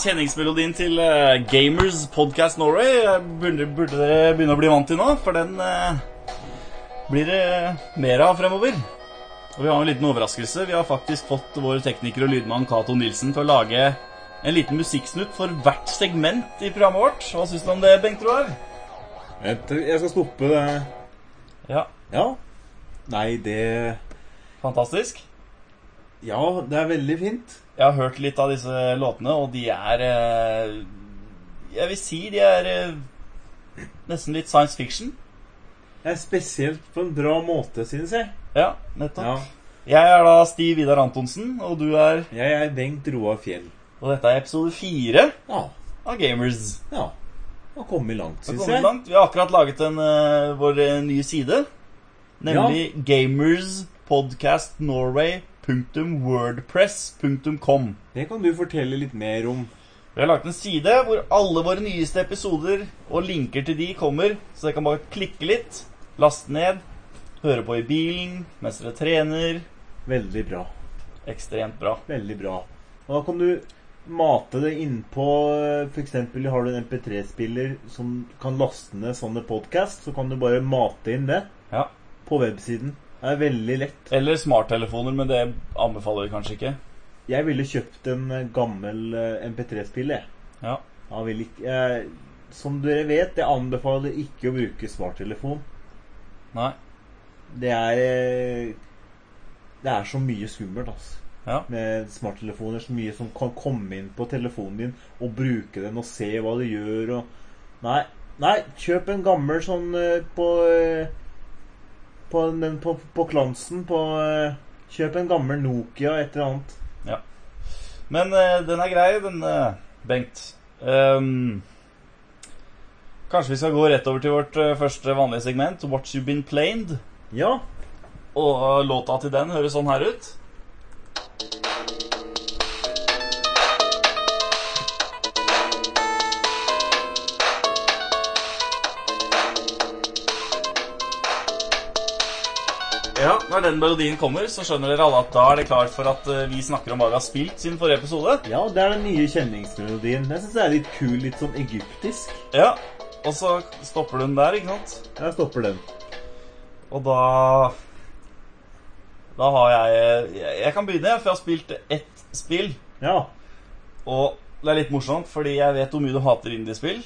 Kjenningsmelodien til uh, Gamers Podcast Norway eh, burde, burde dere begynne å bli vant til nå, for den uh, blir det mer av fremover. Og vi har en liten overraskelse. Vi har faktisk fått vår tekniker og lydmann Cato Nilsen til å lage en liten musikksnutt for hvert segment i programmet vårt. Hva syns du om det, Bengt Roar? Jeg skal stoppe det. Ja, Ja. Nei, det fantastisk. Ja, det er veldig fint. Jeg har hørt litt av disse låtene, og de er eh, Jeg vil si de er eh, nesten litt science fiction. Er spesielt på en bra måte, synes jeg. Ja, nettopp. Ja. Jeg er da Stiv Vidar Antonsen, og du er Jeg er Bengt Roar Fjell. Og dette er episode fire Ja. av Gamers. Ja. Har kommet langt, syns jeg. langt. Vi har akkurat laget en, uh, vår nye side. Nemlig gamerspodcastnorway.wordpress.com. Det kan du fortelle litt mer om. Vi har lagt en side hvor alle våre nyeste episoder og linker til de kommer, så dere kan bare klikke litt, laste ned, høre på i bilen mens dere trener. Veldig bra. Ekstremt bra. Veldig bra. Og da kan du mate det innpå F.eks. har du en MP3-spiller som kan laste ned sånne podkast, så kan du bare mate inn det Ja. på websiden. Det er veldig lett. Eller smarttelefoner, men det anbefaler vi kanskje ikke. Jeg ville kjøpt en eh, gammel eh, MP3-spiller, jeg. Ja. Jeg som dere vet, jeg anbefaler ikke å bruke smarttelefon. Nei. Det er eh, Det er så mye skummelt, altså. Ja. Med smarttelefoner. Så mye som kan komme inn på telefonen din og bruke den og se hva du gjør og Nei, nei kjøp en gammel sånn på på, den, på, på Klansen på eh, Kjøp en gammel Nokia, et eller annet. Ja. Men uh, den er grei, den, uh, Bengt. Um, kanskje vi skal gå rett over til vårt uh, første vanlige segment, What's You Been Planed. Ja. Og låta til den høres sånn her ut. Når den melodien kommer, så skjønner dere alle at da er det klart for at eh, vi snakker om hva vi har spilt siden forrige episode. ja, det er den nye kjenningsmelodien. Jeg syns det er litt kul, litt sånn egyptisk. Ja, Og så stopper den der, ikke sant? Ja, stopper den. Og da Da har jeg Jeg, jeg kan begynne, for jeg har spilt ett spill. Ja. Og det er litt morsomt, fordi jeg vet hvor mye du hater indiespill.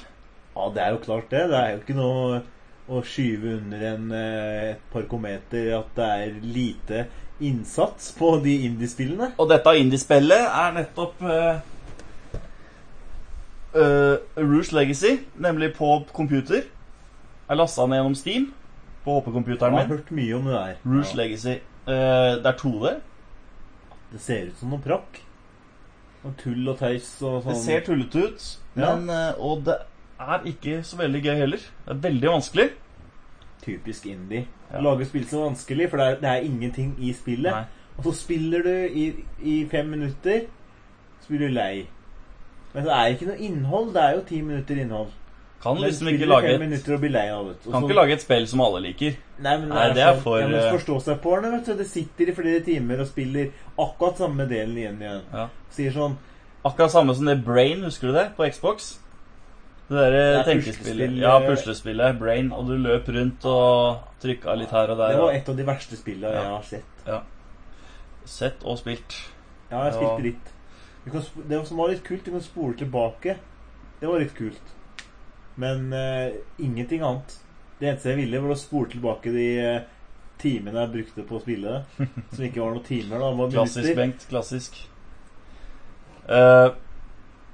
Ja, det er jo klart det. Det er jo ikke noe å skyve under en, eh, et par kometer at det er lite innsats på de indiespillene. Og dette indiespillet er nettopp uh, Rouge Legacy, nemlig på computer. Er lasta ned gjennom Steam på HP-computeren har hørt mye om det der. Rouge Ja, Legacy. Uh, det er 2D. det ser ut som noe prakk. Og tull og tøys og sånn. Det ser tullete ut, Ja. men, eh, og det er ikke så veldig gøy heller. Det er veldig vanskelig. Typisk indie. Ja. Lage spill så vanskelig, for det er, det er ingenting i spillet. Nei. Og så spiller du i, i fem minutter, så blir du lei. Men det er ikke noe innhold. Det er jo ti minutter innhold. Kan Men liksom ikke lage et og blir lei av det. Og Kan ikke lage et spill som alle liker. Nei, men det, Nei, er, det er for, ja, eh, forstå seg på det, vet du. Det sitter i flere timer og spiller akkurat samme delen igjen igjen. Ja. Sier sånn Akkurat samme som det Brain, husker du det? På Xbox. Det derre er tenkespillet. Ja, puslespillet. Brain. Og du løp rundt og trykka litt her og der. Det var et av de verste spillene Ja. jeg har sett. Sett og spilt. Ja, jeg spilte litt. Det som var litt kult, du kan spole tilbake. Det var litt kult. Men uh, ingenting annet. Det eneste jeg ville, var å spole tilbake de uh, timene jeg brukte på å spille det. Som ikke var noen timer, da. Var Klassisk. Bengt. Klassisk. Uh,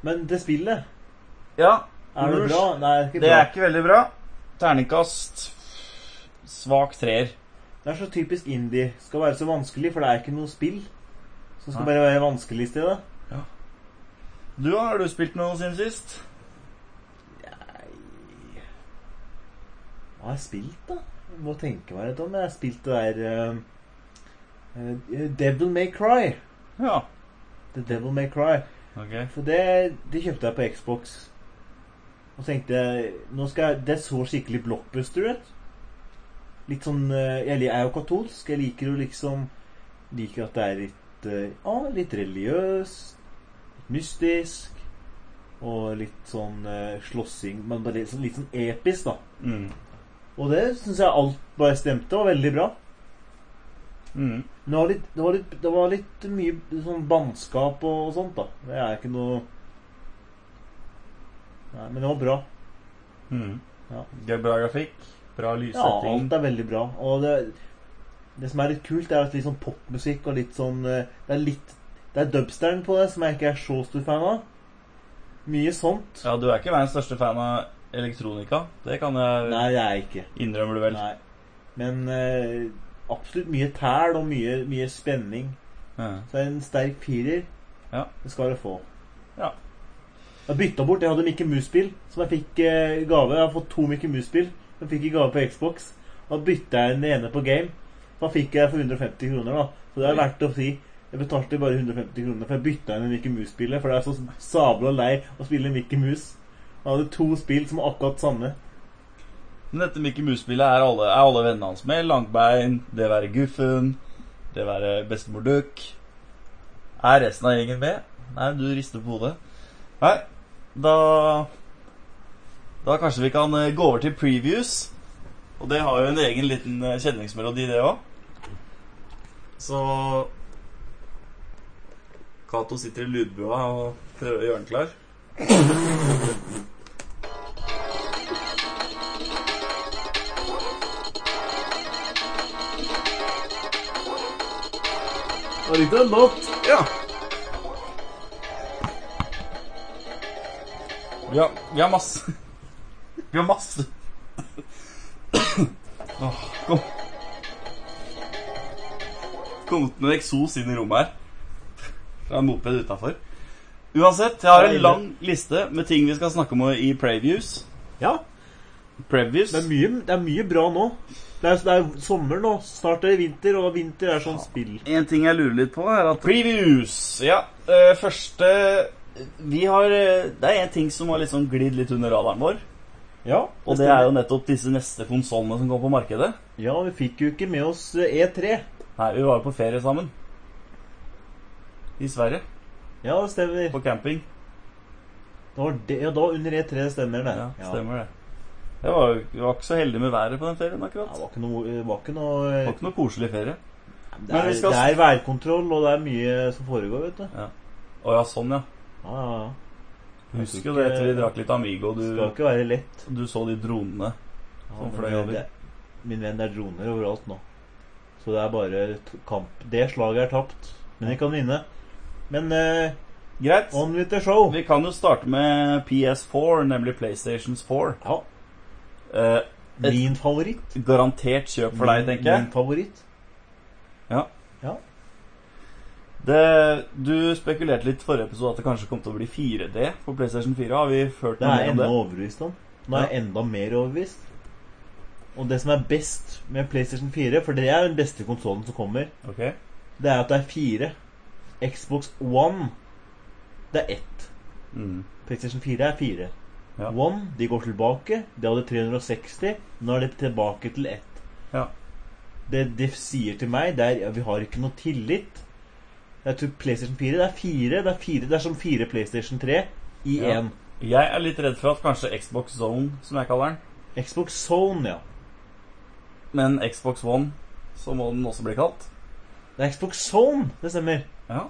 Men det spillet, ja. Er det bra? Nei, det er ikke Det er ikke veldig bra. Terningkast svak treer. Det er så typisk indie. Skal være så vanskelig, for det er ikke noe spill. Så skal Nei. bare være vanskelig i stedet. Ja. Du, har du spilt noe siden sist? Nei Hva har jeg spilt, da? Jeg må tenke meg litt om. Jeg har spilt det der uh, Devil May Cry. Ja. The Devil May Cry. Okay. For det, det kjøpte jeg på Xbox. Og så tenkte jeg nå skal jeg, Det så skikkelig blockbuster ut. Litt sånn eh, Jeg er jo katolsk. Jeg liker jo liksom Liker at det er litt eh, Ja, litt religiøst. Litt mystisk. Og litt sånn eh, slåssing, men bare litt, sånn- litt sånn episk, da. Mm. Og det syns jeg alt bare stemte, og veldig bra. Mm. Men det var litt, det var litt, det var litt mye sånn bannskap og, og sånt, da. Det er ikke noe Nei, men det var bra. Mm. Ja. Det er Bra grafikk, bra lyssetting. Ja, alt er veldig bra. Og det, det som er litt kult, er at litt sånn popmusikk og litt sånn eh, Det er litt Det er dubsteren på det som jeg ikke er så stor fan av. Mye sånt. Ja, du er ikke verdens største fan av elektronika. Det kan jeg Nei, jeg er ikke. innrømmer du vel. Nei. Men eh, absolutt mye tæl og mye, mye spenning. Ja. Så en sterk firer Ja. det skal du få. Ja. Jeg bytta bort. Jeg hadde Mickey Mouse-spill som jeg fikk eh, i gave. Jeg har fått to Mickey Mouse-spill som jeg fikk i gave på Xbox. Da bytta jeg den ene på Game. Da fikk jeg for 150 kroner. da Så det er verdt å si. Jeg betalte bare 150 kroner, for jeg bytta inn Mickey Mouse-spillet. For det er så sabla lei å spille Mickey Mouse. Jeg hadde to spill som var akkurat samme. Men dette Mickey Mouse-spillet er alle, er alle vennene hans med. Langbein, det være Guffen, det være Bestemor Duck. Er resten av gjengen med? Nei, du rister på hodet. Nei, da Da kanskje vi kan eh, gå over til previews. Og det har jo en egen liten eh, kjenningsmelodi, det òg. Så Cato sitter i lydbua og prøver å gjøre den klar. Var litt ikke en låt. Ja. Vi har, vi har masse Vi har masse Åh, Kom. Kommet med en eksos inn i rommet her. Det er en moped utafor. Uansett, jeg har en lang liste med ting vi skal snakke om i previews. Ja. Previews. Det er mye, det er mye bra nå. Det er, det er sommer nå. Snart er det vinter, og vinter er sånn spill. En ting jeg lurer litt på, er at Previews. Ja, eh, første Vi har eh, Det er en ting som har liksom glidd litt under radaren vår. Ja, Og det er jo nettopp disse neste konsollene som går på markedet. Ja, vi fikk jo ikke med oss eh, E3. Nei, vi var jo på ferie sammen. I Sverige. Ja, det stemmer. På camping. Da var det, ja, da under E3 det stemmer det. Ja, stemmer det. Jeg var, jo- var ikke så heldige med været på den ferien Ja, akkurat. det var ikke noe, det var ikke noe Det var ikke noe koselig ferie. det, men er, vi skal- det er værkontroll, og det er mye som foregår, vet du. Å ja, sånn, ja. Ja, ja. Jeg husker jo det etter vi drakk litt Amigo, Du, skal ikke være lett. du så de dronene. Som ja, fløy over. Min venn, det er droner overalt nå. Så det er bare kamp. Det slaget er tapt. Men vi kan vinne. Men eh, Greit. on with the show. Vi kan jo starte med PS4, nemlig PlayStations 4. Ja, Eh, min favoritt. garantert kjøp for deg, tenker jeg. Min favoritt. Ja. Ja. Det, du spekulerte litt forrige episode at det kanskje kom til å bli 4D på PlayStation 4. Har vi Det noe er mer om enda det? overbevist om. Nå er jeg enda mer overbevist. Og det som er best med PlayStation 4, for det er den beste konsollen som kommer, Ok. det er at det er fire. Xbox One, det er ett. Mm. PlayStation 4 er fire. Ja. One, de går tilbake. De hadde 360. Nå er det tilbake til ett. Ja. Det de sier til meg, det er ja, vi har ikke noe tillit. Jeg tror PlayStation 4 det er fire. Det er, fire, det er som fire PlayStation 3 i Ja. Jeg er litt redd for at kanskje Xbox Zone, som jeg kaller den, Xbox Zone, ja. men Xbox One, så må den også bli kalt. Det er Xbox Zone, det stemmer. Ja.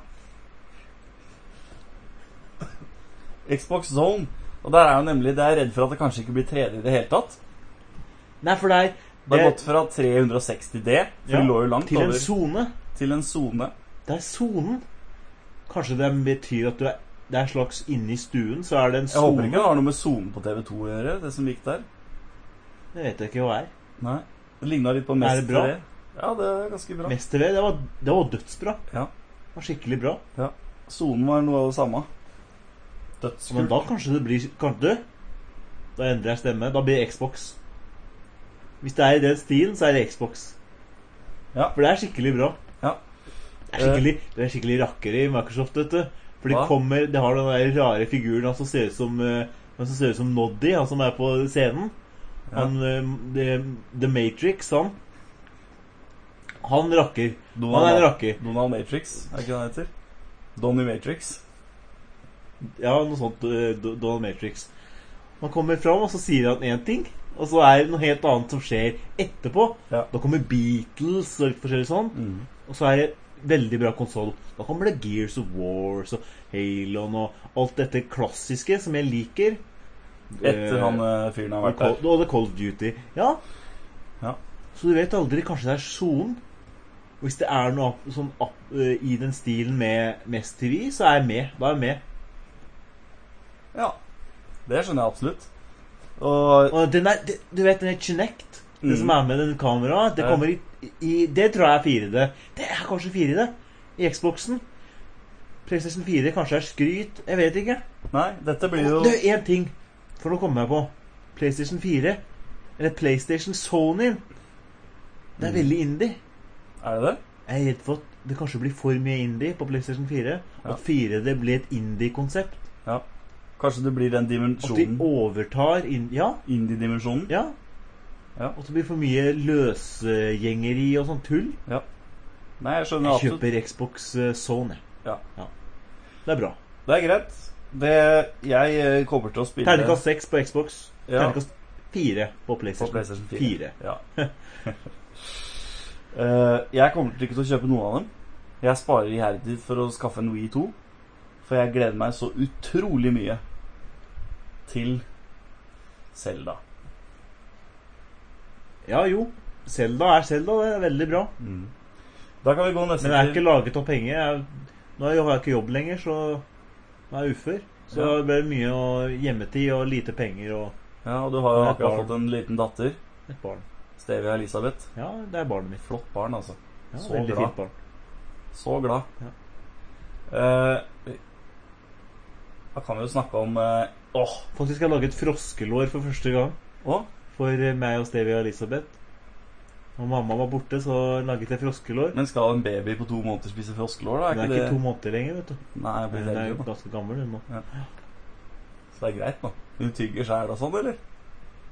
Xbox Zone. Og der er jo nemlig Det er redd for at det kanskje ikke blir 3D i det hele tatt. Nei, for det er, Det har gått fra 360D, for Ja, det lå jo langt til en zone. til en sone. Det er sonen. Kanskje det betyr at du er Det er slags inne i stuen, så er det en Jeg håper ikke det har noe med sonen på TV2 å gjøre, det som gikk der. Det vet jeg ikke hva er. Nei. Det ligna litt på Mest? TV. Ja, det er ganske bra. Mest TV, det var, det var dødsbra. Ja. Det var skikkelig bra. Ja. Sonen var noe av det samme. Men da kanskje det blir Kanskje du? Da endrer jeg stemme. Da blir det Xbox. Hvis det er i den stilen, så er det Xbox. Ja. For det er skikkelig bra. Det er skikkelig, det er skikkelig rakkere i Microsoft, dette. For de Hva? kommer Det har den der rare figuren han som ser ut som eh, Han som ser ut som Noddy, han som er på scenen. Ja. Han eh, The, The Matrix, han. Han rakker. Han er en Donald, rakker. Donald Matrix, er ikke det han heter? Donny Matrix. Ja, noe sånt. eh, Do- Donald Matrix. Man kommer fram, og så sier han én ting, og så er det noe helt annet som skjer etterpå. Ja. Da kommer Beatles og litt forskjellig sånn. Mm. Og så er det veldig bra konsoll. Da kommer det Gears of Wars og Halon og alt dette klassiske som jeg liker. Etter Eh, han eh, fyren har og vært der. og The Cold Duty. Ja. Ja. Så du vet aldri. Kanskje det er sonen. Hvis det er noe sånn eh, i den stilen med Mest TV, så er jeg med. Da er jeg med. Ja. Det skjønner jeg absolutt. Og Og den er, du vet den er Kinect, det Mm. som er med den kameraet. Det kommer i, i Det tror jeg er 4D. Det er kanskje 4D i Xboxen. PlayStation 4 kanskje er skryt. Jeg vet ikke. Nei, dette blir jo Det er én ting, for nå kommer jeg på. PlayStation 4, eller PlayStation Sony, det er Mm. veldig indie. Er det det? Jeg er redd for at det kanskje blir for mye indie på PlayStation 4. Ja. At 4D blir et indie-konsept. Ja. Kanskje det blir den dimensjonen. At de overtar in Ja. Indie-dimensjonen. ja. Ja. Og det blir for mye løsgjengeri og sånn tull. Nei, jeg skjønner Jeg absolutt. kjøper Xbox eh, Sony. Ja. Det er bra. Det er greit. Det Jeg eh, kommer til å spille Terningkast 6 på Xbox. Ja. Terningkast 4 på på PlayStation. PlayStation 4. Ja. Eh, jeg kommer til ikke til å kjøpe noen av dem. Jeg sparer iherdig for å skaffe en Wii 2. For jeg gleder meg så utrolig mye til Selda. Ja, jo. Selda er Selda. Det er veldig bra. Da kan vi gå neste Men jeg er ikke laget av penger. Jeg, nå har jeg ikke jobb lenger, så nå er jeg ufør. Så Ja. det blir mye og hjemmetid og lite penger og Ja, og du har jo akkurat barn. fått en liten datter. et barn. Stevia Elisabeth. Ja, det er barnet mitt. Flott barn, altså. Ja, Så veldig glad. fint barn. Så glad. Eh, da kan vi jo snakke om eh, Åh! Faktisk har jeg laget froskelår for første gang. Åh, For meg og Stevie og Elisabeth. Når mamma var borte, så laget jeg froskelår. Men skal en baby på to måneder spise froskelår, da? Er det er ikke det to måneder lenger, vet du. Nei, jeg blir Hun er jo ganske gammel hun nå. Så det er greit nå. Hun tygger sjæl og sånn, eller?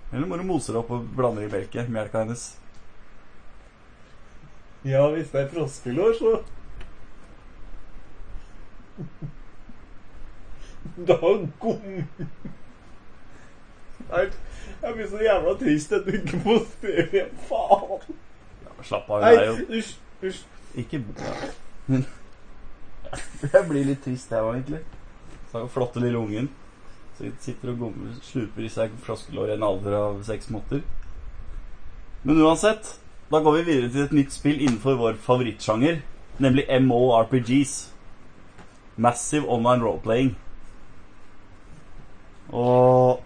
Eller må du mose det opp og blande i melket? Melka hennes. Ja, hvis det er froskelår, så Da gom... Jeg blir så jævla trist du ikke får stevie. Faen! Ja, slapp av, hun er jo hysj, hysj. ikke ja. Jeg blir litt trist, jeg òg, egentlig. Så den flotte lille ungen Så sitter og gommer, sluper i seg froskelår i en alder av seks måneder. Men uansett, da går vi videre til et nytt spill innenfor vår favorittsjanger, nemlig MORPGs. Massive Online Roleplaying. Og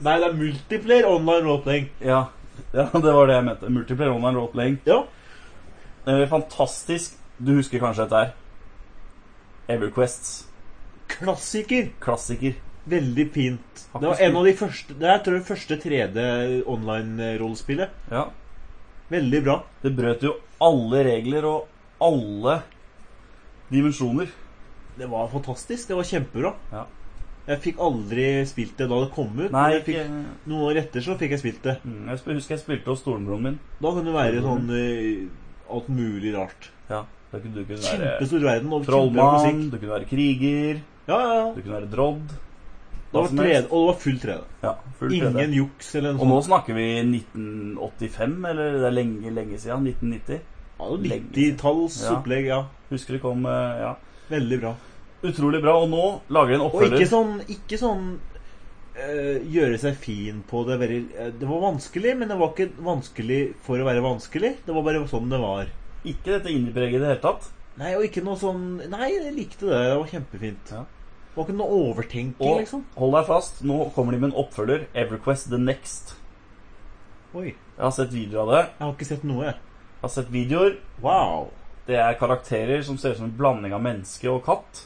Nei, det er multiplayer online roleplaying. ja, ja, det var det jeg mente. Multiplayer Online Roleplaying. Ja. Eh, fantastisk. Du husker kanskje dette her? Everquests. Klassiker. Klassiker. Veldig fint. Det var en av de første Det er tror jeg første 3D online-rollespillet. Ja. Veldig bra. Det brøt jo alle regler og alle dimensjoner. Det var fantastisk. Det var kjempebra. Ja. Jeg fikk aldri spilt det da det kom ut. Nei, men fikk, noen år etter så fikk jeg spilt det. mm, Jeg husker jeg spilte hos storebroren min. Da kan det være sånn eh, alt mulig rart. Ja, da kunne du kunne være Kjempestor verden og kjempebra trollmann, musikk. du kunne være kriger, Ja, ja, ja. du kunne være drodd. Det var som 3D, helst. og det var full 3D. Ja, full 3D. Ingen juks eller noe sånt. Og nå snakker vi 1985, eller det er lenge, lenge siden. 1990. Ja, det var lenge 90-talls Ja. opplegg, ja. Husker det kom eh, Ja. Veldig bra. Utrolig bra. Og nå lager de en oppfølger. Og ikke sånn, ikke sånn øh, gjøre seg fin på det veldig eh, Det var vanskelig, men det var ikke vanskelig for å være vanskelig. Det var bare sånn det var. Ikke dette indie-preget i det hele tatt. Nei, og ikke noe sånn Nei, jeg likte det. Det var kjempefint. Ja. Det var ikke noe overtenking, Og liksom. hold deg fast, nå kommer de med en oppfølger. Everquest The Next. Oi. Jeg har sett videoer av det. Jeg har ikke sett noe, jeg. Jeg har sett videoer. Wow. Det er karakterer som ser ut som en blanding av menneske og katt.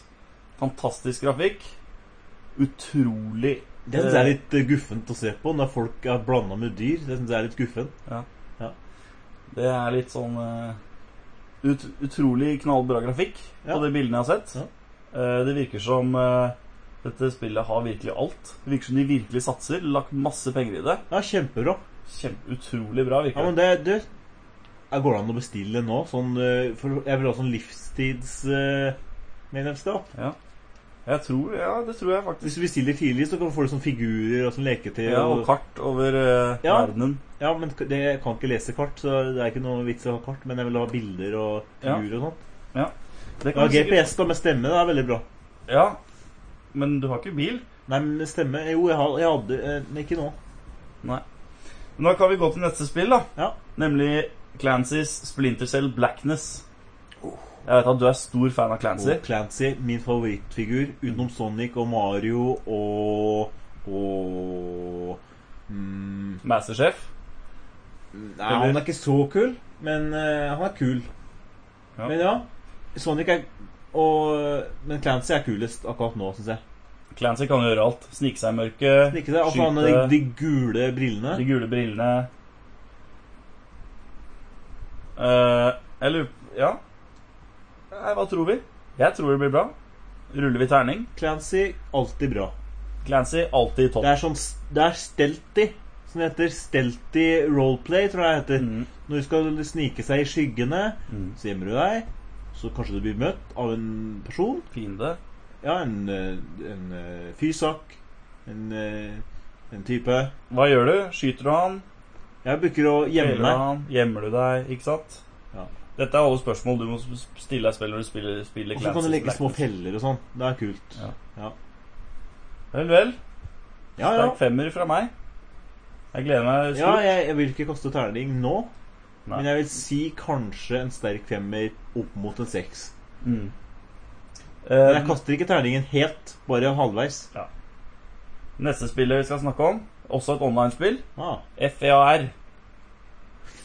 Fantastisk grafikk. Utrolig Det syns jeg er litt eh, guffent å se på når folk er blanda med dyr. Det synes jeg er litt guffent. Det er litt sånn eh, ut, Utrolig knallbra grafikk Ja. på de bildene jeg har sett. Ja. Eh, det virker som eh, dette spillet har virkelig alt. Det virker som de virkelig satser. Lagt masse penger i det. Ja, kjempebra. Kjempe, utrolig bra, Ja, virker men det. det, Går det an å bestille nå? Sånn, eh, for jeg vil ha sånn livstidsmedlemskap. Ja. Jeg tror, ja, det tror jeg faktisk. Hvis du bestiller tidlig, så kan du få sånne figurer og sånn leketøy. Ja, og kart over uh, Ja. verdenen. Ja, men det, jeg kan ikke lese kart, så det er ikke noe vits i å ha kart. Men jeg vil ha bilder og Ja. figurer og sånt. Det Ja, sikkert- GPS da med stemme, det er veldig bra. Ja, men du har ikke bil? Nei, men stemme Jo, jeg, har, jeg hadde eh, Men ikke nå. Nei. Men da kan vi gå til neste spill, da. Ja. Nemlig Clancys Splinter Cell Blackness. Jeg vet at du er stor fan av Clancy. Og Clancy, min favorittfigur, utenom Sonic og Mario og Og mm, Masterchef. Nei, han er ikke så kul, men uh, han er kul. Ja. Men ja, Sonic er og, Men Clancy er kulest akkurat nå, syns jeg. Clancy kan gjøre alt. Snike seg i mørket, Ikke seg, Altså, har de, de gule brillene. de gule brillene Uh, lurer Ja? Nei, hva tror vi? Jeg tror det blir bra. Ruller vi terning? Clancy, alltid bra. Clancy alltid topp. Det er sånn Det er stelty. som det heter. stelty roleplay, tror jeg det heter. Mm. Når du skal snike seg i skyggene, Mm. så gjemmer du deg. Så kanskje du blir møtt av en person. Fiende. Ja, en, eh, en fysak. En, eh, en type. Hva gjør du? Skyter du han? Jeg bruker å gjemme meg. Gjemmer du deg? Ikke sant? Ja. Dette er alle spørsmål du må stille deg selv når du spiller, spiller Og så kan du legge små feller og sånn. Det er kult. Ja. Ja, Vel, vel. ja. ja. Sterk femmer fra meg. Jeg gleder meg ja jeg, jeg vil ikke kaste terning nå, Nei. men jeg vil si kanskje en sterk femmer opp mot en seks. Mm. Men jeg kaster ikke terningen helt, bare halvveis. neste spillet vi skal snakke om, også et online-spill. Ah, FEAR.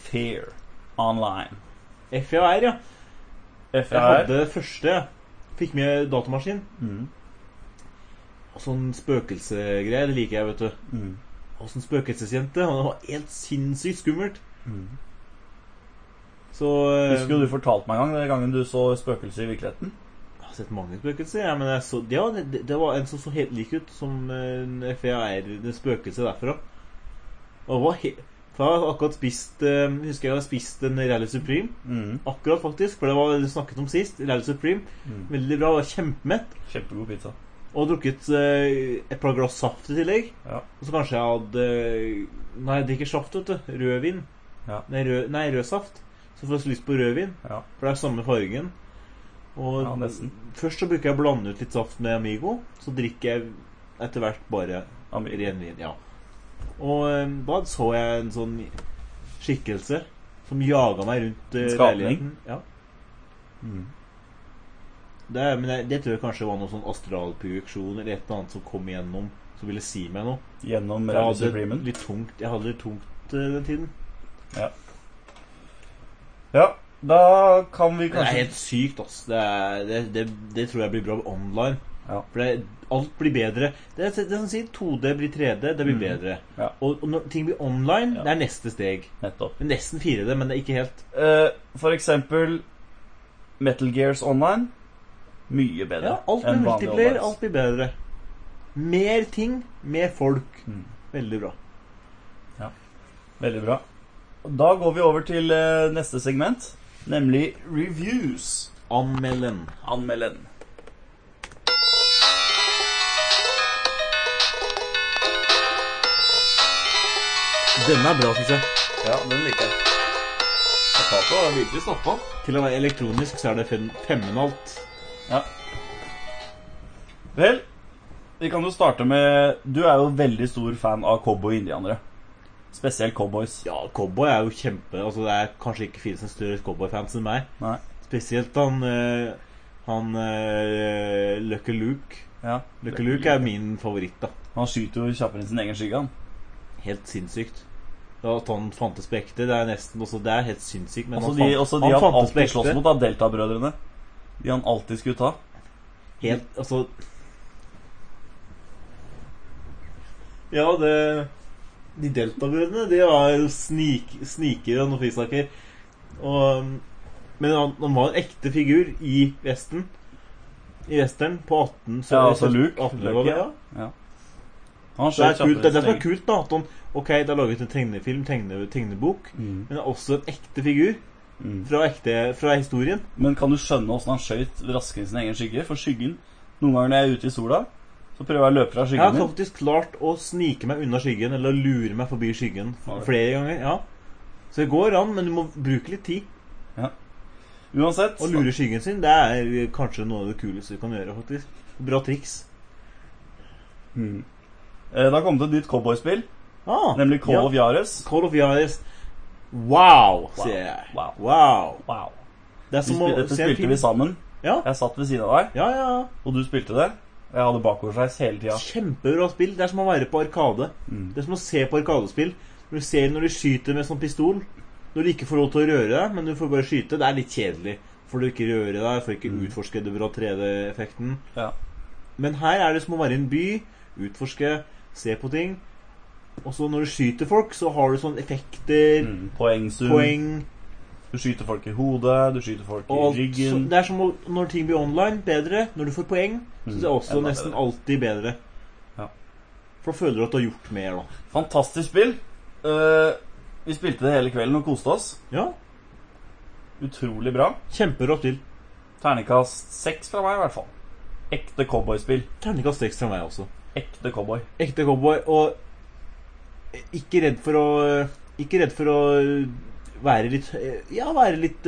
Fair Online. FEAR, ja. Jeg hadde det første. Fikk med datamaskin. Mm. Og sånn spøkelsegreier, det liker jeg, vet du. Mm. Og sånn spøkelsesjente. og Det var helt sinnssykt skummelt. Mm. Så eh, Husker jo du fortalte meg en gang den gangen du så spøkelser i virkeligheten? Jeg har sett mange spøkelser, ja, men så, ja, det, det var en som så helt lik ut som en FEAR, det derfra. Og det var he for jeg har akkurat spist eh, Husker jeg hadde spist en Rally Supreme. Mm. Akkurat, faktisk, for det var det snakket om sist. Rally Supreme. Mm. Veldig bra. var Kjempemett. Kjempegod pizza. Og drukket eh, et par glass saft i tillegg. Ja. Og så kanskje jeg hadde Nei, det er ikke saft, vet du. Rødvin. Ja. Nei, rød, nei, rød saft. Så får jeg lyst på rødvin, Ja. for det er samme fargen. Og Ja, nesten. først så bruker jeg å blande ut litt saft med Amigo. Så drikker jeg etter hvert bare Amigo. ren vin. Ja. Og eh, da så jeg en sånn skikkelse som jaga meg rundt eh, leiligheten. Ja. Mm. Det, men det, det tror jeg kanskje var noe sånn astralprojeksjon eller et eller annet som kom igjennom som ville si meg noe. Gjennom litt tungt, jeg hadde det tungt eh, den tiden. Ja, da kan vi kanskje det er helt sykt, altså. Det, det, det, det tror jeg blir bra online. Ja. For det, alt blir bedre. Det, det som sier 2D blir 3D, det blir Mm. bedre. Ja. Og, og når ting blir online, Ja. det er neste steg. Nettopp. Nesten 4D, men det er ikke helt. Uh, for eksempel Metal Gears Online. Mye bedre Ja, alt multiplayer, alt blir bedre. Mer ting, mer folk. Mm. Veldig bra. Veldig bra. Da går vi over til eh, neste segment, nemlig reviews. Anmelden. Anmelden. Denne er bra, syns jeg. Ja, den liker jeg. Tato har virkelig snappa. Til å være elektronisk så er det fem, femmenalt. Ja. Vel, vi kan jo starte med Du er jo veldig stor fan av cowboy-indianere. Spesielt cowboys. Ja, cowboy er jo kjempe Altså Det er kanskje ikke finnes en større cowboyfans enn meg. Nei. Spesielt han eh, Han uh, Lucky Luke. Ja. Lucky Luke er min favoritt, da. Han skyter jo kjappere enn sin egen skygge, han. Helt sinnssykt. At han fantes på ekte, det er nesten også Det er helt sinnssykt. Men Også han, de, fant- han, de han han, alltid slåss mot, da. Delta-brødrene. De han alltid skulle ta. Helt Altså Ja, det De Delta-brødrene, de var snik, snikere og noen frisaker. Og Men han, han var en ekte figur i Vesten. I Western på 18... Ja, altså Luke. 18 Luke, ja. ja. Det er, kult, det er det er kult, da. At han, ok, det er laget en tegnefilm, tegne, tegnebok, Mm. men også en ekte figur Mm. fra, ekte, fra historien. Men kan du skjønne åssen han skøyt raskere sin egen skygge? For skyggen Noen ganger når jeg er ute i sola, så prøver jeg å løpe fra skyggen min. Jeg har faktisk klart å snike meg unna skyggen, eller lure meg forbi skyggen flere ganger. ja Så det går an, men du må bruke litt tid. Ja. Uansett. Å lure skyggen sin, det er kanskje noe av det kuleste du kan gjøre, faktisk. Bra triks. Mm. Eh, Det har kommet et nytt cowboyspill, Ah, nemlig Call ja. of Yares. Call of Yaris Wow, Wow, sier jeg. wow. wow. Wow. Det spil, dette spilte vi sammen. Ja, Jeg satt ved siden av deg, ja, ja. og du spilte det. Jeg hadde bakoversveis hele tida. Kjempebra spill. Det er som å være på Arkade. Mm. Det er som å se på Arkadespill. Du ser når de skyter med sånn pistol Når du ikke får lov til å røre deg, men du får bare skyte. Det er litt kjedelig. Får du ikke røre deg, får ikke Mm. utforske det bra 3D-effekten. Ja. Men her er det som å være i en by, utforske, se på ting. Og så når du skyter folk, så har du sånne effekter, Mm. Poengsum. poeng Du skyter folk i hodet, du skyter folk og i alt. Så ryggen. det er som når ting blir online, bedre. Når du får poeng, så Mm. er det også Enda nesten bedre. alltid bedre. Ja. For da føler du at du har gjort mer, da. Fantastisk spill. Uh, vi spilte det hele kvelden og koste oss. Ja, Utrolig bra. Kjemperått spill. Ternekast seks fra meg, i hvert fall. Ekte cowboyspill. Ternekast seks fra meg også. Ekte cowboy. Ekte cowboy, og ikke redd for å Ikke redd for å være litt Ja, være litt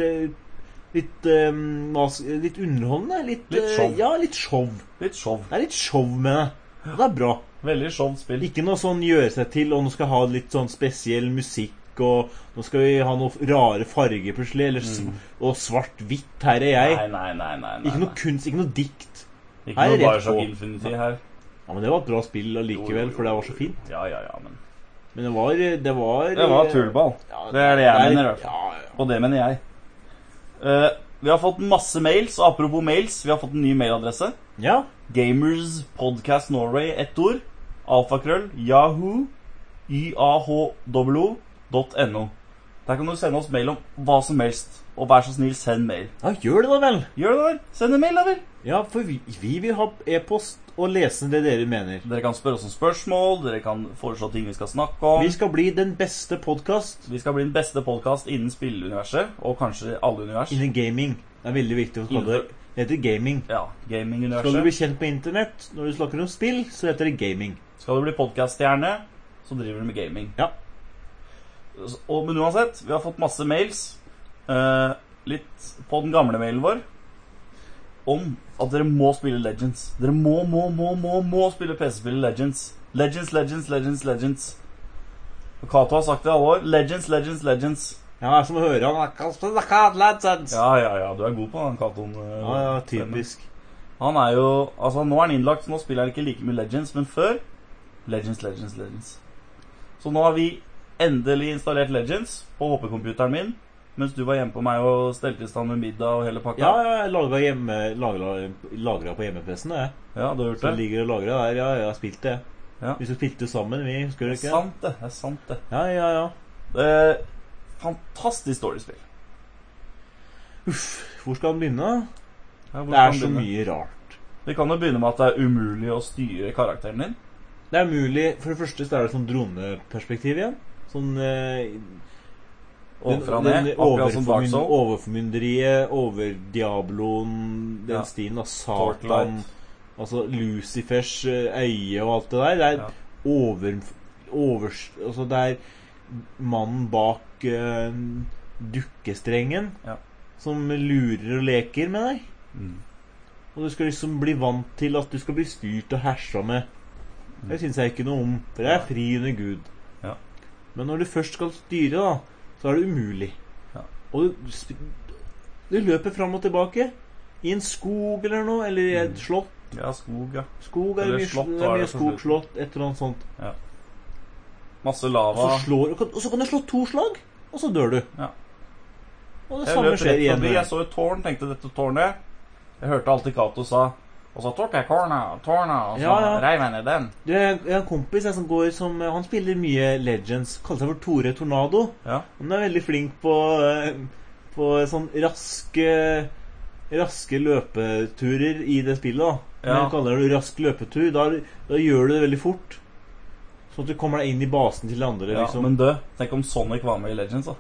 Litt um, Litt underholdende. Litt, Litt eh, show. Ja, litt show. Litt show. Det er litt show med det. Og det er bra. Veldig show spill. Ikke noe sånn gjøre seg til, og nå skal ha litt sånn spesiell musikk, og nå skal vi ha noe rare farger plutselig, eller s og svart-hvitt. Her er jeg. Nei, nei, nei. nei, nei. Ikke noe kunst, ikke noe dikt. Ikke Her er noe Bioshock. Infinity her. Ja, Men det var et bra spill allikevel, for det var så fint. Ja, ja, ja, men Men det var Det var, Det var tullball. Ja, Det er det jeg mener, hvert fall. Ja, ja. Og det mener jeg. Uh, vi har fått masse mails, og apropos mails, vi har fått en ny mailadresse. ja. Gamers Podcast Norway, ett ord. Alfakrøll. Yahoo. YAHWO.no. Der kan du sende oss mail om hva som helst. Og vær så snill, send mail. ja, gjør det da vel. Gjør det, vel? Send en mail, da vel. Ja, for vi, vi vil ha e-post og lese det dere mener. Dere kan spørre oss om spørsmål, dere kan foreslå ting vi skal snakke om. Vi skal bli den beste podkast Vi skal bli den beste podkast innen spilluniverset, og kanskje alle univers. innen gaming. Det er veldig viktig å kalle det Det heter gaming. Ja, Skal du bli kjent på internett når du snakker om spill, så heter det gaming. Skal du bli podkaststjerne, så driver du med gaming. Ja. Og, men uansett, vi har fått masse mails, eh, litt på den gamle mailen vår, om at dere må spille Legends. Dere må, må, må, må, må spille PC-spillet Legends. Legends, Legends, Legends, Legends. Og Cato har sagt det i alle år. Legends, Legends, Legends. Ja, det er som å høre han spille Ja, ja, ja, du er god på den Caton. eh, Ja, ja, typisk. Han er jo Altså, nå er han innlagt, så nå spiller han ikke like mye Legends, men før Legends, Legends, Legends. Så nå har vi endelig installert Legends på HP-computeren min, mens du var hjemme på meg og stelte i stand med middag og hele pakka. Ja, ja, jeg lagra hjemme lagra, lagra på hjemme-PC-en, jeg. Ja, du har gjort det Så ligger og lagra der. Ja, jeg har spilt det. Ja. Vi spilte sammen, vi. Husker du Det er sant, det. Det er sant, det. Ja, ja, ja. det er fantastisk dårlig spill. Uff. Hvor skal han begynne? Ja, Det er så mye rart. Vi kan jo begynne med at det er umulig å styre karakteren din. Det er mulig For det første så er det sånn droneperspektiv igjen. Sånn eh, Ovenfra ned. Akkurat som Dark Soul. Overformynderiet, over Diabloen, den Ja. stilen av. Satan Altså Lucifers eh, øye og alt det der. Det er Ja. over, over Altså det er mannen bak uh, dukkestrengen Ja. som lurer og leker med deg. Mm. Og du skal liksom bli vant til at du skal bli styrt og hersa med. Det syns jeg ikke noe om, for jeg er fri under Gud. Ja. Men når du først skal styre, da, så er det umulig. Ja. Og du, du løper fram og tilbake. I en skog eller noe, eller i et Mm. slott. Ja, skog, ja. Skog er Eller mye, slott det er mye skog, slott, et eller annet sånt. Masse Og lava. så, slår, og så kan du slå to slag, og så dør du. Ja. Og det Jeg samme skjer igjen. Jeg så et tårn, tenkte dette tårnet. Jeg hørte alltid Cato sa Og så tok jeg korna, tårna, og så Ja, ja. reiv jeg ned den. Du, Jeg har en kompis jeg, som går som Han spiller mye Legends. Kaller seg for Tore Tornado. Ja. Han er veldig flink på, eh, på sånn raske Raske løpeturer i det spillet. da Ja. Men kaller det rask løpetur, da, da gjør du det veldig fort. Sånn at du kommer deg inn i basen til de andre. ja liksom Men du, tenk om Sonic var med i Legends, da.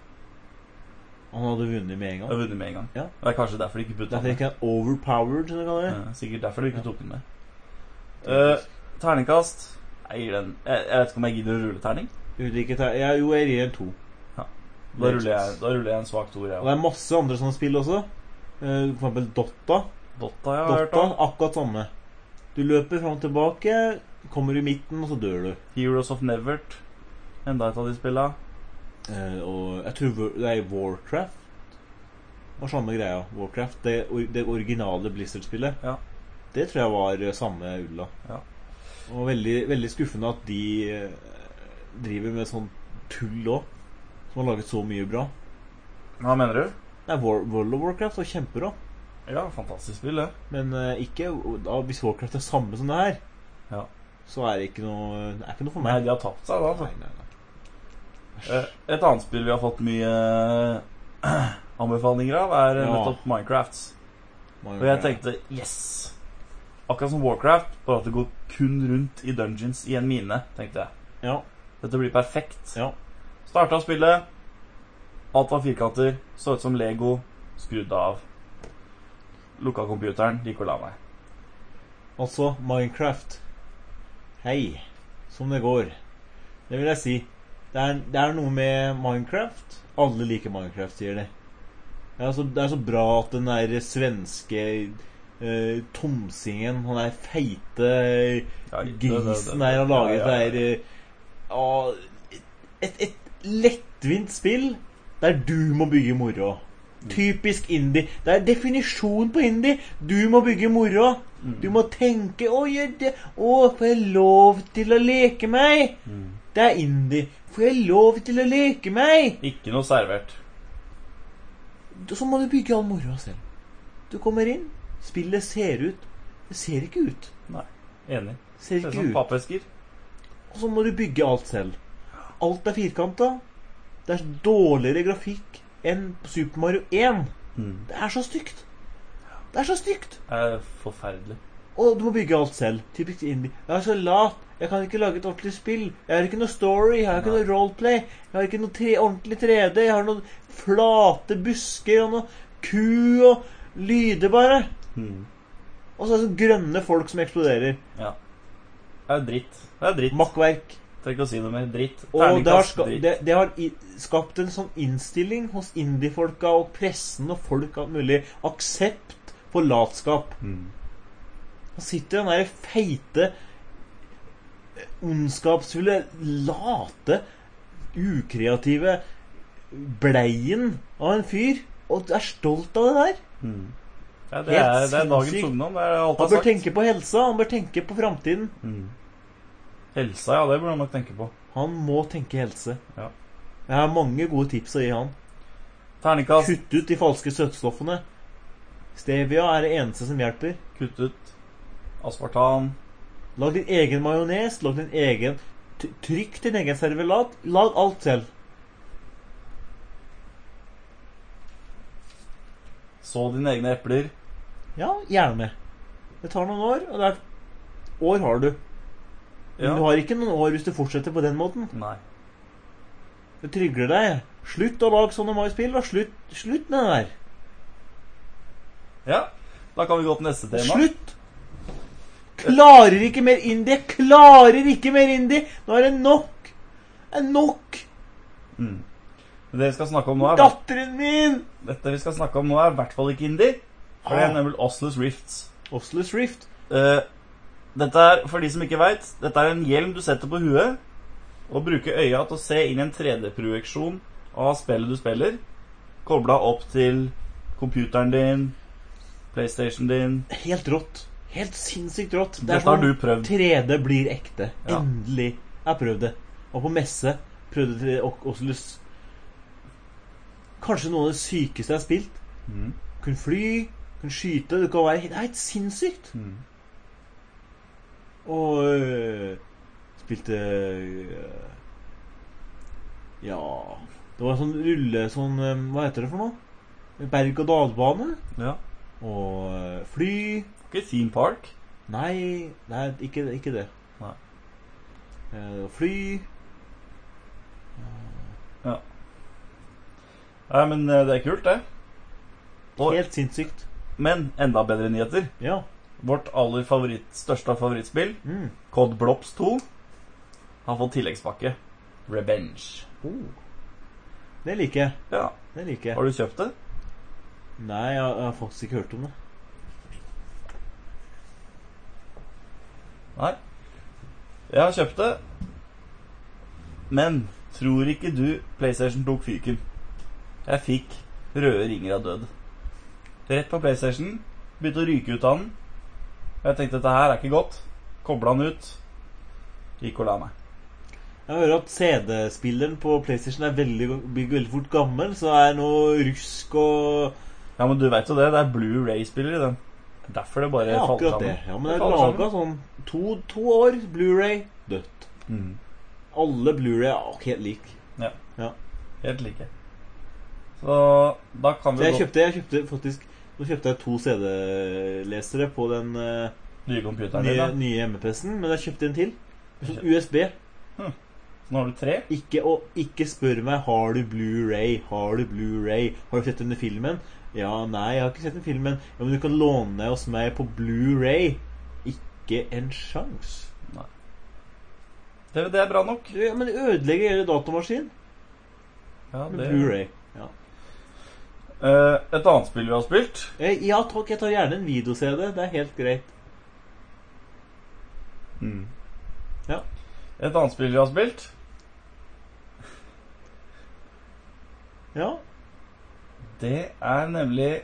Han hadde vunnet med en gang. har vunnet med en gang. Ja. Det er kanskje derfor de ikke putta den ikke han overpowered, som de kaller det. Ja, sikkert derfor de ikke tok den med. Uh, terningkast Jeg gir den jeg, jeg vet ikke om jeg gidder å rulle terning. Ter ja, jo, jeg gir en to. Da ruller jeg, da ruller jeg en svak toer. Og det er masse andre sånne spill også. Uh, For eksempel Dotta. Dotta jeg har hørt om. akkurat samme. Du løper fram og tilbake, kommer i midten, og så dør du. Heroes of Nevert. Enda et av de spilla. Eh, og jeg tror det er Warcraft. Det var samme greia. Warcraft, Det, det originale Blizzard-spillet. Ja. Det tror jeg var eh, samme ulla. Ja. Og veldig, veldig skuffende at de eh, driver med sånn tull òg. Som har laget så mye bra. Hva mener du? Nei, War, World of Warcraft var kjempebra. Ja, fantastisk spill, det. Men uh, ikke da, hvis Warcraft er samme som det her, Ja. så er det ikke noe Det er ikke noe for Nei, meg. de har tapt seg da. altså. nei, nei, nei. Eh, Et annet spill vi har fått mye eh, anbefalinger av, er eh, Ja. nettopp Minecraft. Minecraft. Og jeg tenkte yes! Akkurat som Warcraft, bare at det går kun rundt i dungeons i en mine, tenkte jeg. Ja. Dette blir perfekt. ja. Starta spillet. Alt var firkanter. Så ut som Lego. Skrudd av. Lukka computeren. Gikk og la meg. Altså, Minecraft. Hei, som det går. Det vil jeg si. Det er, det er noe med Minecraft. Alle liker Minecraft, sier de. Det er så, det er så bra at den der svenske eh, tomsingen, han der feite grisen der har laget ja, ja, ja. det der eh, et, et lettvint spill der du må bygge moro. Mm. Typisk indie. Det er definisjon på indie. Du må bygge moro. Mm. Du må tenke Å, det. Å, får jeg lov til å leke meg? Mm. Det er indie. Får jeg lov til å leke meg? Ikke noe servert. Så må du bygge all moroa selv. Du kommer inn, spillet ser ut Det ser ikke ut. Nei. Enig. Ser ikke Det er som ut. pappesker. Og så må du bygge alt selv. Alt er firkanta. Det er dårligere grafikk enn Super Mario 1. Mm. Det er så stygt. Det er så stygt. Det er forferdelig. Og du må bygge alt selv. Typisk indie. Jeg er så lat. Jeg kan ikke lage et ordentlig spill. Jeg har ikke noe story. Jeg har ikke Nei. noe roleplay. Jeg har ikke noe tre, ordentlig 3D. Jeg har noen flate busker og noe ku og lyder, bare. Mm. Og så er det sånn grønne folk som eksploderer. Ja. Det er dritt. Det er dritt. Makkverk. Trenger ikke å si noe mer. Dritt. Og det har, ska, det, det har skapt en sånn innstilling hos indiefolka og pressen og folk alt mulig. Aksept for latskap. Mm. Han sitter den der feite, ondskapsfulle, late, ukreative bleien av en fyr og er stolt av det der. Mm. Ja, det, er, det er dagens ungdom. Det er alt Han bør sagt. tenke på helsa, han bør tenke på framtiden. Mm. Helsa, ja, det burde han nok tenke på. Han må tenke helse. Ja. Jeg har mange gode tips å gi han. Terningkast. Kutt ut de falske søtstoffene. Stevia er det eneste som hjelper. Kutt ut. Aspartan. Lag din egen majones. Lag din egen Trykk din egen servelat. Lag alt selv. Så dine egne epler. Ja, gjerne. Det tar noen år, og det er År har du. Men Ja. du har ikke noen år hvis du fortsetter på den måten. Nei. Det trygler deg. Slutt å lage sånne maispill, og slutt, slutt med det der. Ja, da kan vi gå til neste tema. Slutt! Klarer ikke mer indie. Klarer ikke mer indie. Nå er det nok. Det er nok. Mm. Det vi skal snakke om nå, er Datteren min! Dette vi skal snakke om nå, er i hvert fall ikke indie. For det er Ah. nemlig Oslos Rifts. Oslos Rift. Uh, dette er, for de som ikke veit, dette er en hjelm du setter på huet og bruker øya til å se inn i en 3D-projeksjon av spillet du spiller, kobla opp til computeren din, PlayStation din. Helt rått. Helt sinnssykt rått. Det er Dette har sånn du prøvd. 3D blir ekte. Ja. Endelig. Jeg har prøvd det. Og på messe prøvde jeg O- Oculus. Kanskje noe av det sykeste jeg har spilt. Mm. Kunne fly, kunne skyte. Det kan være Det er helt sinnssykt. Mm. Og øh, spilte øh, Ja Det var sånn rulle sånn øh, Hva heter det for noe? Berg-og-dal-bane. Ja. Og øh, fly. Ikke Theme Park. Nei, nei ikke, ikke det. Nei. Uh, fly Nei, men eh, det er kult, det. Og, Helt sinnssykt. men enda bedre nyheter. Ja. Vårt aller favoritt, største favorittspill, Mm. Cod Blops 2, har fått tilleggspakke. Revenge. Oh. Det liker jeg. Ja. Det liker jeg. Har du kjøpt det? Nei, jeg, jeg har faktisk ikke hørt om det. Nei. Jeg har kjøpt det. Men tror ikke du PlayStation tok fyken? Jeg fikk røde ringer av død. Rett på PlayStation. Begynte å ryke ut av den. Jeg tenkte dette her er ikke godt. Kobla den ut. Gikk og la meg. Jeg hører at CD-spilleren på PlayStation er veldig, blir veldig fort gammel, så er det noe rusk og Ja, men du veit jo det. Det er Blue Ray-spiller i den. Derfor det bare Ja, falt akkurat det. Ja, men det er laga sånn to, to år. Blu-ray dødt. Mm. Alle Blu-ray er helt like. Ja. Ja. Helt like. Så da kan Så vi jeg gå kjøpte, jeg kjøpte faktisk Nå kjøpte jeg to CD-lesere på den uh, nye computeren din. nye, hjemme-PC-en, men jeg kjøpte en til. Kjøpt. USB. Så nå har du tre. Ikke, og ikke spør meg har du Blu-ray Har du Blu-ray Har du sett denne filmen. Ja, nei, jeg har ikke sett den filmen. Ja, Men du kan låne hos meg på Blu-ray Ikke en sjans. Det, det er bra nok. Ja, Men ødelegger hele datamaskinen Ja, med Blu-ray. Ja. Uh, et annet spill vi har spilt Eh, ja takk, jeg tar gjerne en video-CD. Det er helt greit. Ja. Et annet spill vi har spilt Ja. Det er nemlig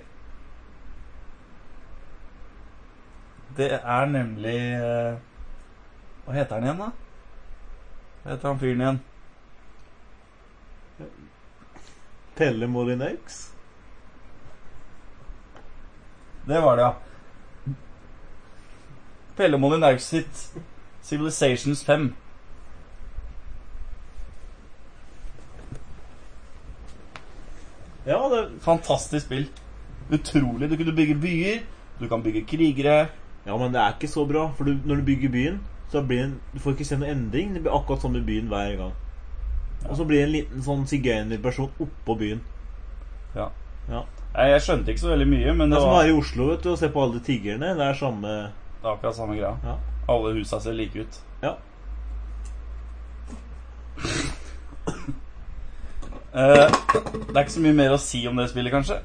Det er nemlig eh, Hva heter han igjen, da? Hva heter han fyren igjen? Pelle Molinex. Det var det, ja. Pelle Molyneux sitt Civilizations 5. Ja, det er Fantastisk spill. Utrolig. Du kunne bygge byer, du kan bygge krigere. Ja, men det er ikke så bra. For du, når du bygger byen, så blir en, du får ikke se noen endring. Det blir akkurat sånn i byen hver gang. Og så blir det en liten sånn sigøynerperson oppå byen. Ja. Ja. Jeg, Jeg skjønte ikke så veldig mye, men Det det er som å være i Oslo vet du, og se på alle tiggerne. Det er samme det er akkurat samme greia. Ja. Alle husa ser like ut. ja. Eh, det er ikke så mye mer å si om det spillet, kanskje.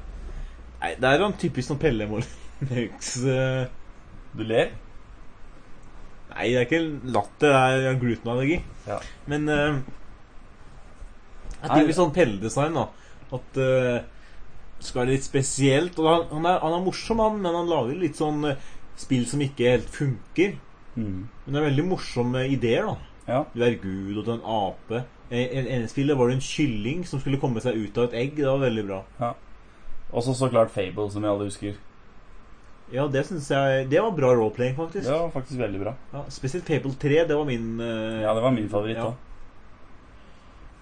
Nei, det er jo en typisk sånn Pelle Molinex eh, Du ler. Nei, det er ikke latter, det er glutenallergi. Ja. Men uh, Det er typisk sånn Pelle-design, da. At eh, det skal være litt spesielt. Og han, han, er, han er morsom, han, men han lager litt sånn eh, spill som ikke helt funker. Mm. Men det er veldig morsomme ideer, da. Ja. Du er gud, og du er en ape. En, en spillet var det en kylling som skulle komme seg ut av et egg. Det var veldig bra. Og så så klart Fable, som vi alle husker. Ja, det synes jeg Det var bra roleplaying, faktisk. Det var faktisk veldig bra. Ja, spesielt Fable 3. Det var min uh, Ja, det var min favoritt Ja. da.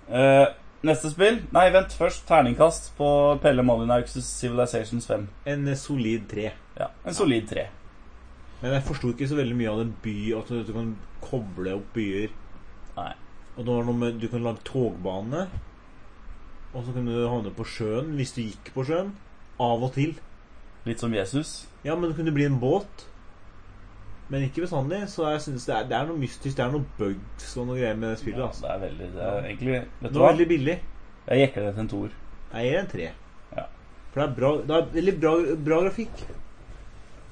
Eh, neste spill Nei, vent. Først terningkast på Pelle Molyneux' Civilizations 5. En eh, solid 3. Ja, En solid tre. Men jeg forsto ikke så veldig mye av den by At du kan koble opp byer. Nei. Og det var noe med Du kan lage togbane. Og så kunne du havne på sjøen hvis du gikk på sjøen. Av og til. Litt som Jesus. Ja, men det kunne bli en båt. Men ikke bestandig. Så jeg synes det er, det er noe mystisk. Det er noe bugs og noe greier med det spillet. Ja, altså. det er veldig Det er egentlig Vet du hva? veldig billig. Jeg jekker det til en toer. Jeg gir en tre. Ja. For det er bra Det er veldig bra, bra grafikk.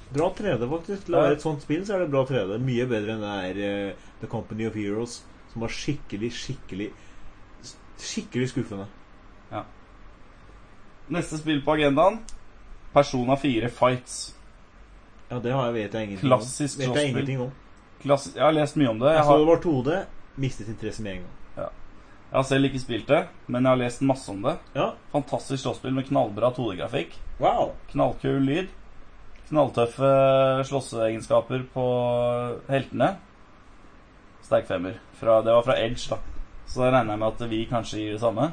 Bra 3D, faktisk. Til å være et sånt spill, så er det bra 3D. Mye bedre enn det er uh, The Company of Heroes, som var skikkelig, skikkelig Skikkelig skuffende. Neste spill på agendaen Persona 4 Fights. Ja, det har jeg, vet jeg ingenting Klassisk om. Vet jeg ingenting om. Klass jeg har lest mye om det. Jeg Jeg så har, det var 2D. Mistet interesse med en gang. jeg har selv ikke spilt det, men jeg har lest masse om det. Ja. Fantastisk slåsspill med knallbra 2D-grafikk. Wow. Knallkul lyd. Knalltøffe slåsseegenskaper på heltene. Sterk femmer. Fra, det var fra Edge, da. Så da regner jeg med at vi kanskje gir det samme.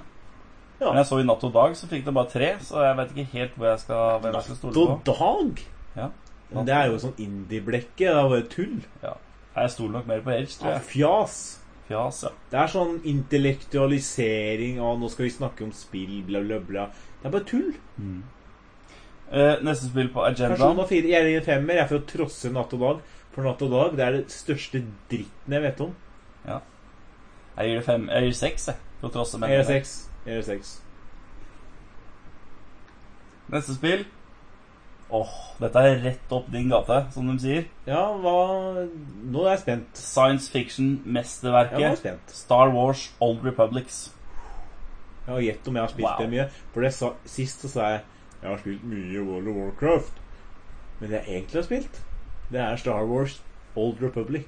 Ja. Men jeg så i Natt og Dag, så fikk det bare tre, så jeg vet ikke helt hvor jeg skal, hvem jeg skal stole på. Natt og dag? Ja. Men det er jo sånn indie-blekke. Det er bare tull. Ja. Jeg stoler nok mer på Edge, tror Ja, jeg. fjas. Fjas, ja. Det er sånn intellektualisering av 'nå skal vi snakke om spill', bla, bla, bla. Det er bare tull. Eh, neste spill på agendaen av fire. Jeg gir en femmer. Jeg er for å trosse Natt og Dag. For Natt og Dag det er det største dritten jeg vet om. Jeg gir det fem Jeg gir seks, jeg. På tross av Jeg gir seks. Jeg gir seks. Neste spill Åh, dette er rett opp din gate, som de sier. Ja, hva Nå er jeg spent. Science Ja, nå er fiction-mesterverket jeg spent. Star Wars Old Republics. Ja, Gjett om jeg har spilt Wow. det mye. For det sa, sist så sa jeg jeg har spilt mye World of Warcraft. Men det jeg egentlig har spilt, det er Star Wars Old Republic.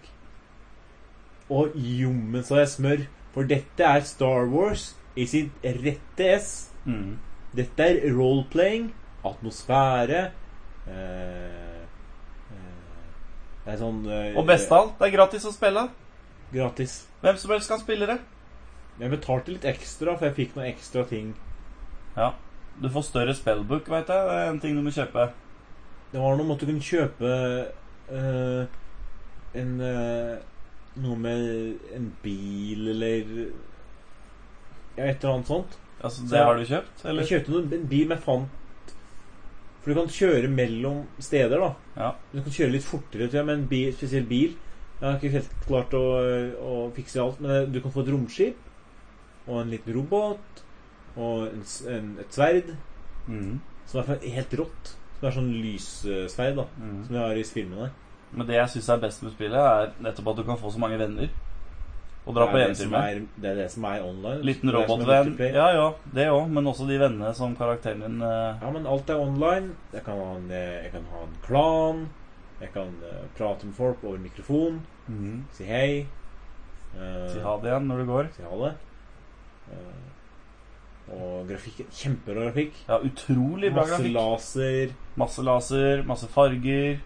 Og jommen så jeg smør. For dette er Star Wars i sitt rette S. Mm. Dette er roleplaying, atmosfære eh, eh, Det er sånn eh, Og best av alt, det er gratis å spille. Gratis. Hvem som helst kan spille det. Jeg betalte litt ekstra, for jeg fikk noen ekstra ting. Ja. Du får større spellbook, veit jeg. Det er en ting du må kjøpe. Det var noe med at du kunne kjøpe eh, en uh, Noe med en bil eller Ja, et eller annet sånt. Altså, Så Det jeg- har du kjøpt, eller? Jeg kjøpte noen, en bil med fant For du kan kjøre mellom steder, da. Ja. Du kan kjøre litt fortere, tror jeg, med en bil, spesiell bil. Jeg har ikke helt klart å, å fikse alt, men du kan få et romskip. Og en liten robot. Og en, en, et sverd. Mm. Som er helt rått. Som er sånn lyssverd, da. Mm. Som vi har i filmene. Men det jeg syns er best med spillet, er nettopp at du kan få så mange venner. Og dra på eventyr med. det er det som er online. Liten robotvenn. Ja, ja, det òg. Men også de vennene som karakteren din uh... Ja, men alt er online. Jeg kan ha en, eh, jeg kan ha en klan. Jeg kan uh, prate med folk over mikrofon. Mm. Si hei. Uh, Si ha det igjen når du går. Si ha det. Eh, og grafikk, Kjempebra grafikk. Ja, utrolig bra Masse grafikk. laser. Masse laser, masse farger.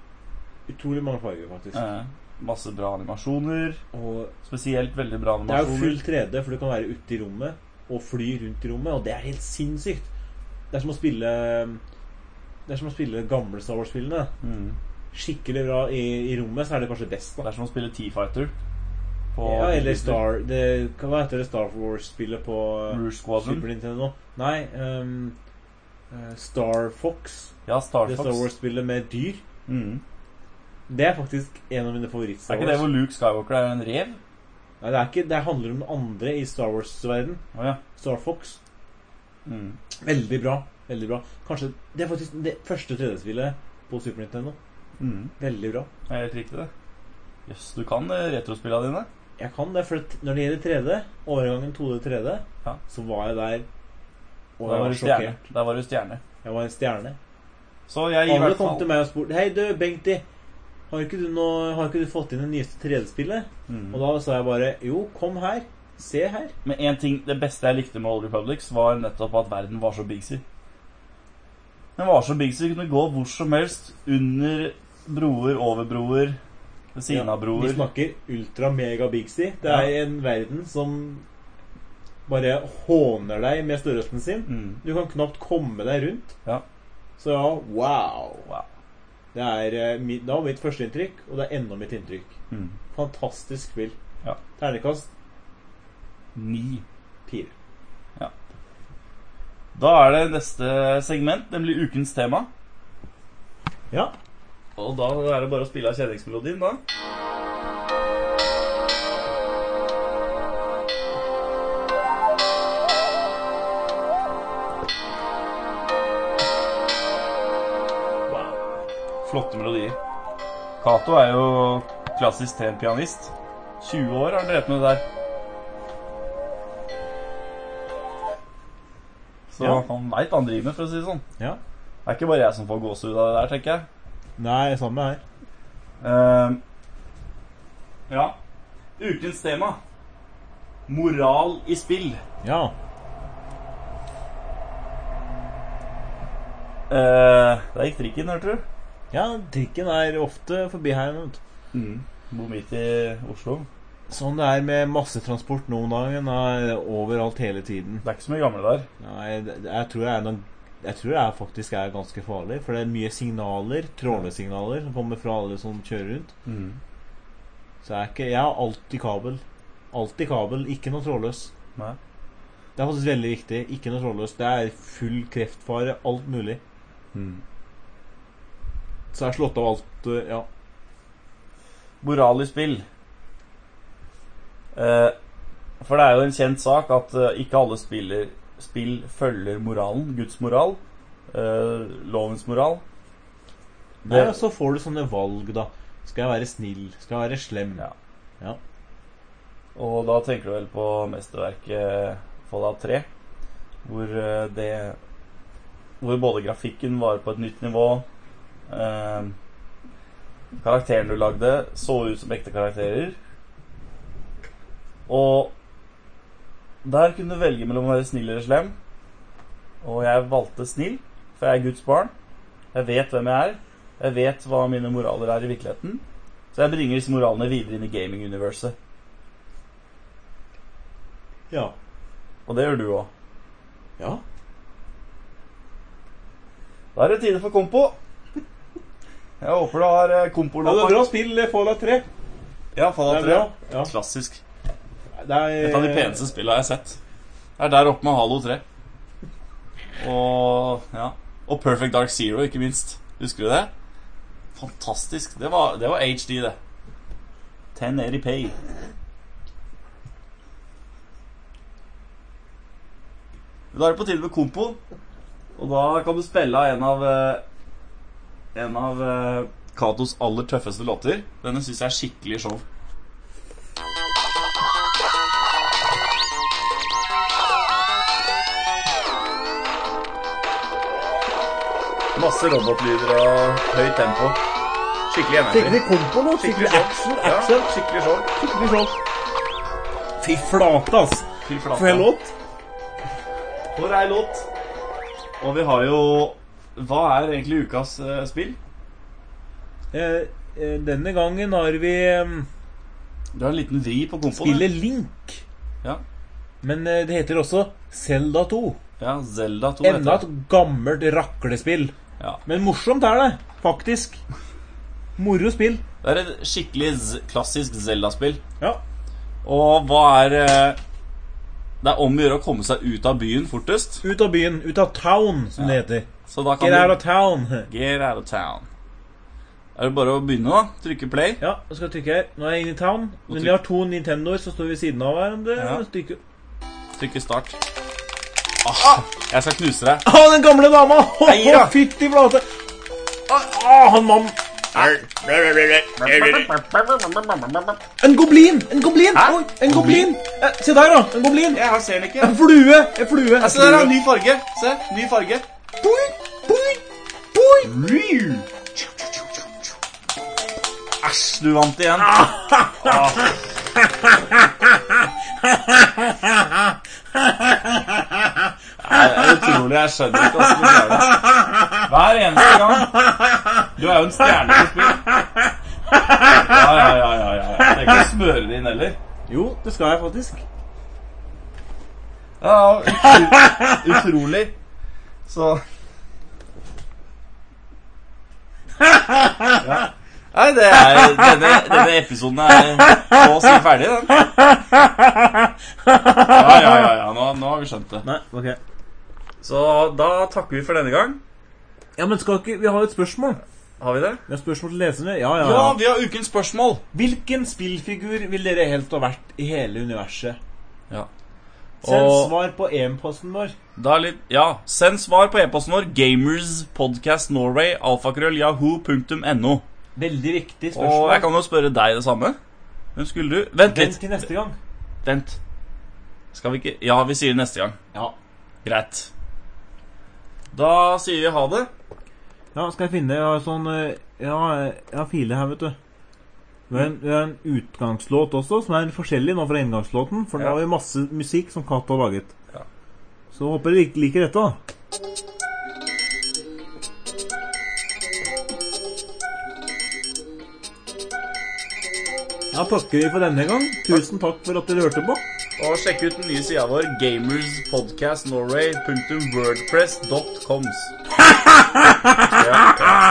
Utrolig mange farger, faktisk. Ja, masse bra animasjoner. Og Spesielt veldig bra animasjoner. det er jo full 3D, for du kan være ute i rommet og fly rundt i rommet, og det er helt sinnssykt. Det er som å spille Det er som å spille gamle Star Wars-spillene. Mm. Skikkelig bra i, i rommet, så er det kanskje best, Det er som å spille T-Fighter. Ja, eller. Star det, Hva heter det Star Wars-spillet på uh, Rouge Squadron. Super Nintendo? Nei, um, Star Fox. Ja, Star Det Fox. Star Wars-spillet med dyr. Mm. Det er faktisk en av mine Er favoritt-Star ikke det hvor Luke Skywalker er en rev? Nei, det, er ikke, det handler om andre i Star Wars-verden. Oh, ja. Star Fox. Mm. Veldig bra. Veldig bra. Kanskje Det er faktisk det første 3D-spillet på Super Nintendo. Mm. Veldig bra. Det er helt riktig, det. Jøss, du kan eh, retrospillene dine. Jeg kan det, for når det gjelder 3D, overgangen 2D 3D, Ja. så var jeg der Og Der jeg var sjokkert. Der var du stjerne. Jeg var en stjerne. Så jeg gir Alle kom til meg og spurte Hei du, Bengti, har ikke du, noe, har ikke du fått inn det nyeste 3D-spillet? mm. Og da sa jeg bare Jo, kom her. Se her. Men en ting, det beste jeg likte med Old Republics, var nettopp at verden var så bigsy. Den var så bigsy, kunne gå hvor som helst. Under broer, over broer, ved siden av Vi snakker ultra mega bigsy. Det Ja. er en verden som bare håner deg med størrelsen sin. Mm. Du kan knapt komme deg rundt. Ja. Så ja, wow. Wow. Det er eh, mitt, det mitt første inntrykk, og det er enda mitt inntrykk. Mm. Fantastisk spill. Ja. Ternekast Ni. fire. Da er det neste segment, nemlig ukens tema. Ja. Og da er det bare å spille av kjenningsmelodien, da. Wow. Flotte melodier. Cato er jo klassisk tenpianist. 20 år har han drevet med det der. Så Ja. han veit hva han driver med, for å si det sånn. Ja. Det er ikke bare jeg som får gåsehud av det der, tenker jeg. Nei, samme her. Uh, ja. Ukens tema. Moral i spill. Ja. Uh, der gikk trikken, hørte du? Ja, trikken er ofte forbi her. Mm. Bor midt i Oslo. Sånn det er med massetransport nå om dagen. Er overalt hele tiden. Det er ikke så mye gamle der. Nei, jeg tror det er noen jeg tror det er faktisk er ganske farlig, for det er mye signaler, trålesignaler, som kommer fra alle som kjører rundt. Mm. Så jeg, er ikke, jeg har alltid kabel. Alltid kabel, ikke noe trådløs. Nei. Det er faktisk veldig viktig. Ikke noe trådløs. Det er full kreftfare. Alt mulig. Mm. Så har slått av alt eh, Ja. Moral i spill. Eh, for det er jo en kjent sak at eh, ikke alle spiller, spill følger moralen. Guds moral. uh, lovens moral. Nei, og så får du sånne valg, da. Skal jeg være snill? Skal jeg være slem? Ja. Ja. Og da tenker du vel på mesterverket Fallout 3, hvor eh, det Hvor både grafikken var på et nytt nivå eh, Karakteren du lagde, så ut som ekte karakterer. Og der kunne du velge mellom å være snill eller slem. Og jeg valgte snill, for jeg er Guds barn. Jeg vet hvem jeg er. Jeg vet hva mine moraler er i virkeligheten. Så jeg bringer disse moralene videre inn i gaming-universet. Ja. Og det gjør du òg. ja. Da er det tide for kompo. Jeg håper du har eh, Ja, det er bra spill, Fallout 3. Ja, Fallout er 3. Ja. Klassisk. Det er, Et av de peneste spillene jeg har sett. Det er der oppe med Halo 3. Og ja. Og Perfect Dark Zero, ikke minst. Husker du det? Fantastisk. Det var, det var HD, det. 1080p. Da er det på tide med kompo. Og da kan du spille av en av eh, En av eh, Katos aller tøffeste låter. Denne syns jeg er skikkelig show. Masse robotlyder og høyt tempo. Skikkelig Skikkelig kompo nå. Skikkelig skikkelig action. Ja, action. skikkelig show. Skikkelig show. Fy flate, ass. Fy flate. For en låt. For ei låt. Og vi har jo Hva er egentlig ukas uh, spill? Eh, eh, denne gangen har vi um, Du har en liten vri på kompoen. spillet Link. Ja. Men eh, det heter også Zelda 2. ja, Zelda 2 Enda et gammelt raklespill. Ja. Men morsomt er det, faktisk. Moro spill. Det er et skikkelig klassisk Zelda-spill. Ja. Og hva er eh, Det er om å gjøre å komme seg ut av byen fortest. Ut av byen. Ut av town, som det heter. Så Get out of town. Get out of town. Er det bare å begynne, da? Trykke play? Ja, jeg skal trykke her. Nå er jeg inne i town. Men vi har to Nintendoer som står ved siden av hverandre. Ja. Trykke. Trykke start. Ah, jeg skal knuse deg. Ah, den gamle dama! Oh, da. Fytti flate! Ah, han mann En goblin! En goblin! Oi, en goblin! Eh, se der, da! En goblin! Jeg ser den ikke. En flue! En flue! En Se der, da. Ny farge. Se. Ny farge. Boi, boi, boi. Æsj, du vant igjen. Nei, Det er utrolig. Jeg skjønner ikke hvordan du gjør det. Hver eneste gang. Du er jo en stjerne på spill. Ja, ja, ja. ja, ja. Det er ikke smøre det inn heller. Jo, det skal jeg faktisk. Ja, utro- utrolig. Så ja. Nei, det er, denne, denne episoden er på å si ferdig, den. Ja, ja, ja. ja. Nå, nå har vi skjønt det. Nei, ok. Så da takker vi for denne gang. Ja, men skal ikke Vi har et spørsmål. Har vi det? Vi har spørsmål til leserne. Ja, ja, Ja, ja. vi har ukens spørsmål. Hvilken spillfigur vil dere helst ha vært i hele universet? Ja. Send Og- svar på e-posten vår. Da er litt, ja, Send svar på e-posten vår gamerspodcastnorway alfakrøll Veldig viktig spørsmål. Og jeg kan jo spørre deg det samme. Hvem skulle du Vent Vent litt. til neste gang. Vent. Skal vi ikke Ja, vi sier neste gang. Ja. Greit. Da sier vi ha det. ja, skal jeg finne Jeg har sånn eh, Ja, jeg har file her, vet du. Vi har, en, vi har en utgangslåt også, som er forskjellig nå fra inngangslåten. For nå Ja. har vi masse musikk som Kat har laget. Ja. Så håper dere liker dette, da. Da takker vi for denne gang. Tusen takk for at dere hørte på. Og sjekk ut den nye sida vår gamerspodcastnorway.wordpress.coms. Ja, ja.